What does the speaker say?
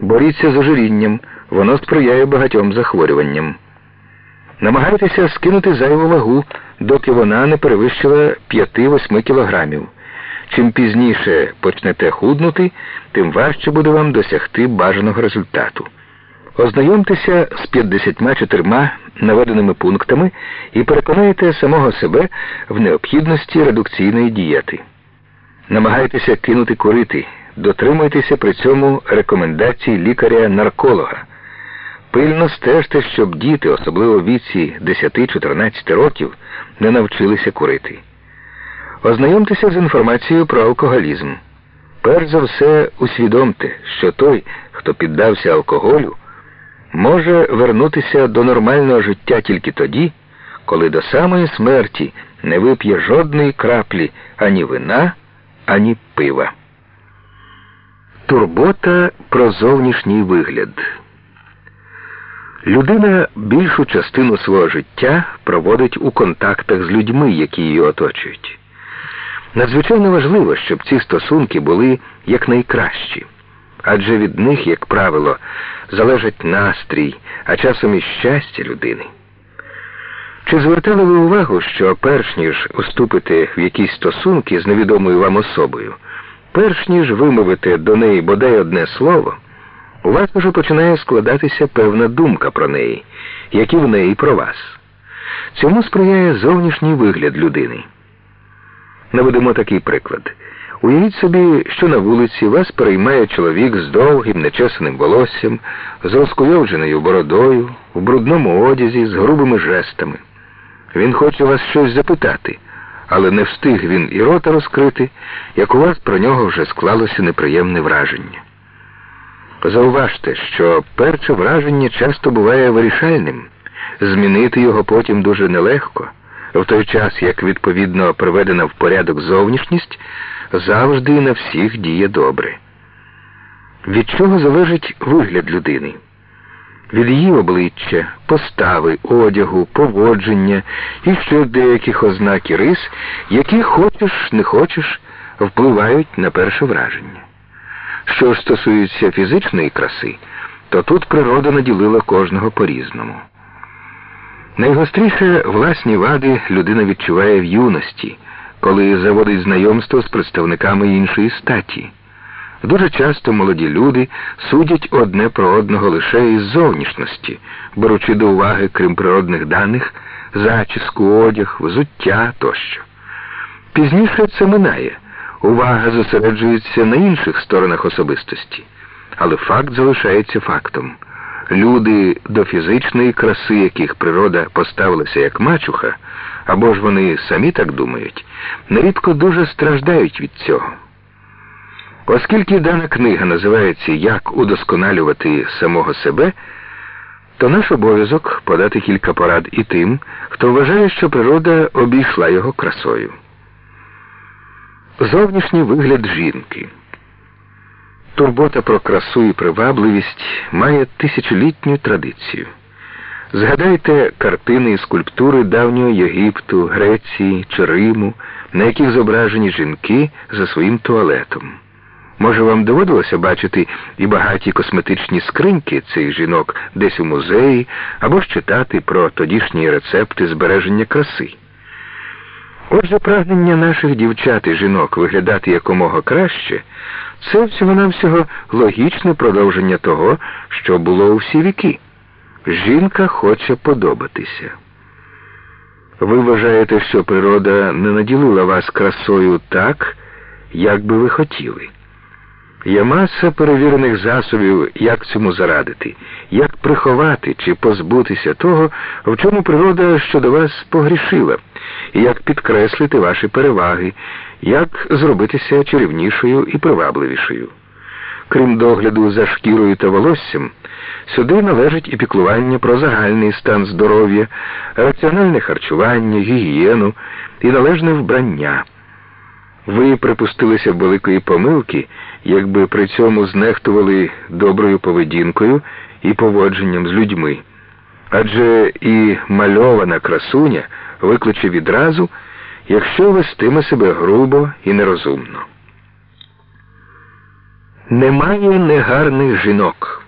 Боріться з ожирінням, воно сприяє багатьом захворюванням. Намагайтеся скинути зайву вагу, доки вона не перевищила 5-8 кілограмів. Чим пізніше почнете худнути, тим важче буде вам досягти бажаного результату. Ознайомтеся з 54 наведеними пунктами і переконайте самого себе в необхідності редукційної дієти. Намагайтеся кинути курити, дотримуйтеся при цьому рекомендацій лікаря-нарколога. Пильно стежте, щоб діти, особливо в віці 10-14 років, не навчилися курити. Ознайомтеся з інформацією про алкоголізм. Перш за все, усвідомте, що той, хто піддався алкоголю, може вернутися до нормального життя тільки тоді, коли до самої смерті не вип'є жодної краплі ані вина, ані пива. Турбота про зовнішній вигляд. Людина більшу частину свого життя проводить у контактах з людьми, які її оточують. Надзвичайно важливо, щоб ці стосунки були якнайкращі, адже від них, як правило, залежить настрій, а часом і щастя людини. Чи звертали ви увагу, що перш ніж уступити в якісь стосунки з невідомою вам особою, перш ніж вимовити до неї бодай одне слово, у вас вже починає складатися певна думка про неї, як і в неї про вас. Цьому сприяє зовнішній вигляд людини. Наведемо такий приклад. Уявіть собі, що на вулиці вас переймає чоловік з довгим нечесаним волоссям, з розкуйовдженою бородою, в брудному одязі, з грубими жестами. Він хоче вас щось запитати, але не встиг він і рота розкрити, як у вас про нього вже склалося неприємне враження. Зауважте, що перше враження часто буває вирішальним, змінити його потім дуже нелегко, в той час як відповідно приведена в порядок зовнішність завжди і на всіх діє добре. Від чого залежить вигляд людини? Від її обличчя, постави, одягу, поводження і ще деяких ознак і рис, які хочеш, не хочеш, впливають на перше враження. Що ж стосується фізичної краси, то тут природа наділила кожного по-різному. Найгостріше власні вади людина відчуває в юності, коли заводить знайомство з представниками іншої статі. Дуже часто молоді люди судять одне про одного лише із зовнішності, беручи до уваги, крім природних даних, зачіску, одяг, взуття тощо. Пізніше це минає. Увага зосереджується на інших сторонах особистості, але факт залишається фактом. Люди до фізичної краси, яких природа поставилася як мачуха, або ж вони самі так думають, нерідко дуже страждають від цього. Оскільки дана книга називається Як удосконалювати самого себе, то наш обов'язок подати кілька порад і тим, хто вважає, що природа обійшла його красою. Зовнішній вигляд жінки. Турбота про красу і привабливість має тисячолітню традицію. Згадайте картини і скульптури давнього Єгипту, Греції чи Риму, на яких зображені жінки за своїм туалетом. Може, вам доводилося бачити і багаті косметичні скриньки цих жінок десь у музеї, або ж читати про тодішні рецепти збереження краси. Отже, прагнення наших дівчат і жінок виглядати якомога краще, це всього-навсього логічне продовження того, що було у всі віки. Жінка хоче подобатися. Ви вважаєте, що природа не наділила вас красою так, як би ви хотіли. Є маса перевірених засобів, як цьому зарадити, як приховати чи позбутися того, в чому природа щодо вас погрішила, як підкреслити ваші переваги, як зробитися чарівнішою і привабливішою. Крім догляду за шкірою та волоссям, сюди належить і піклування про загальний стан здоров'я, раціональне харчування, гігієну і належне вбрання. Ви припустилися великої помилки, якби при цьому знехтували доброю поведінкою і поводженням з людьми. Адже і мальована красуня викличе відразу, якщо вестиме себе грубо і нерозумно. Немає негарних жінок.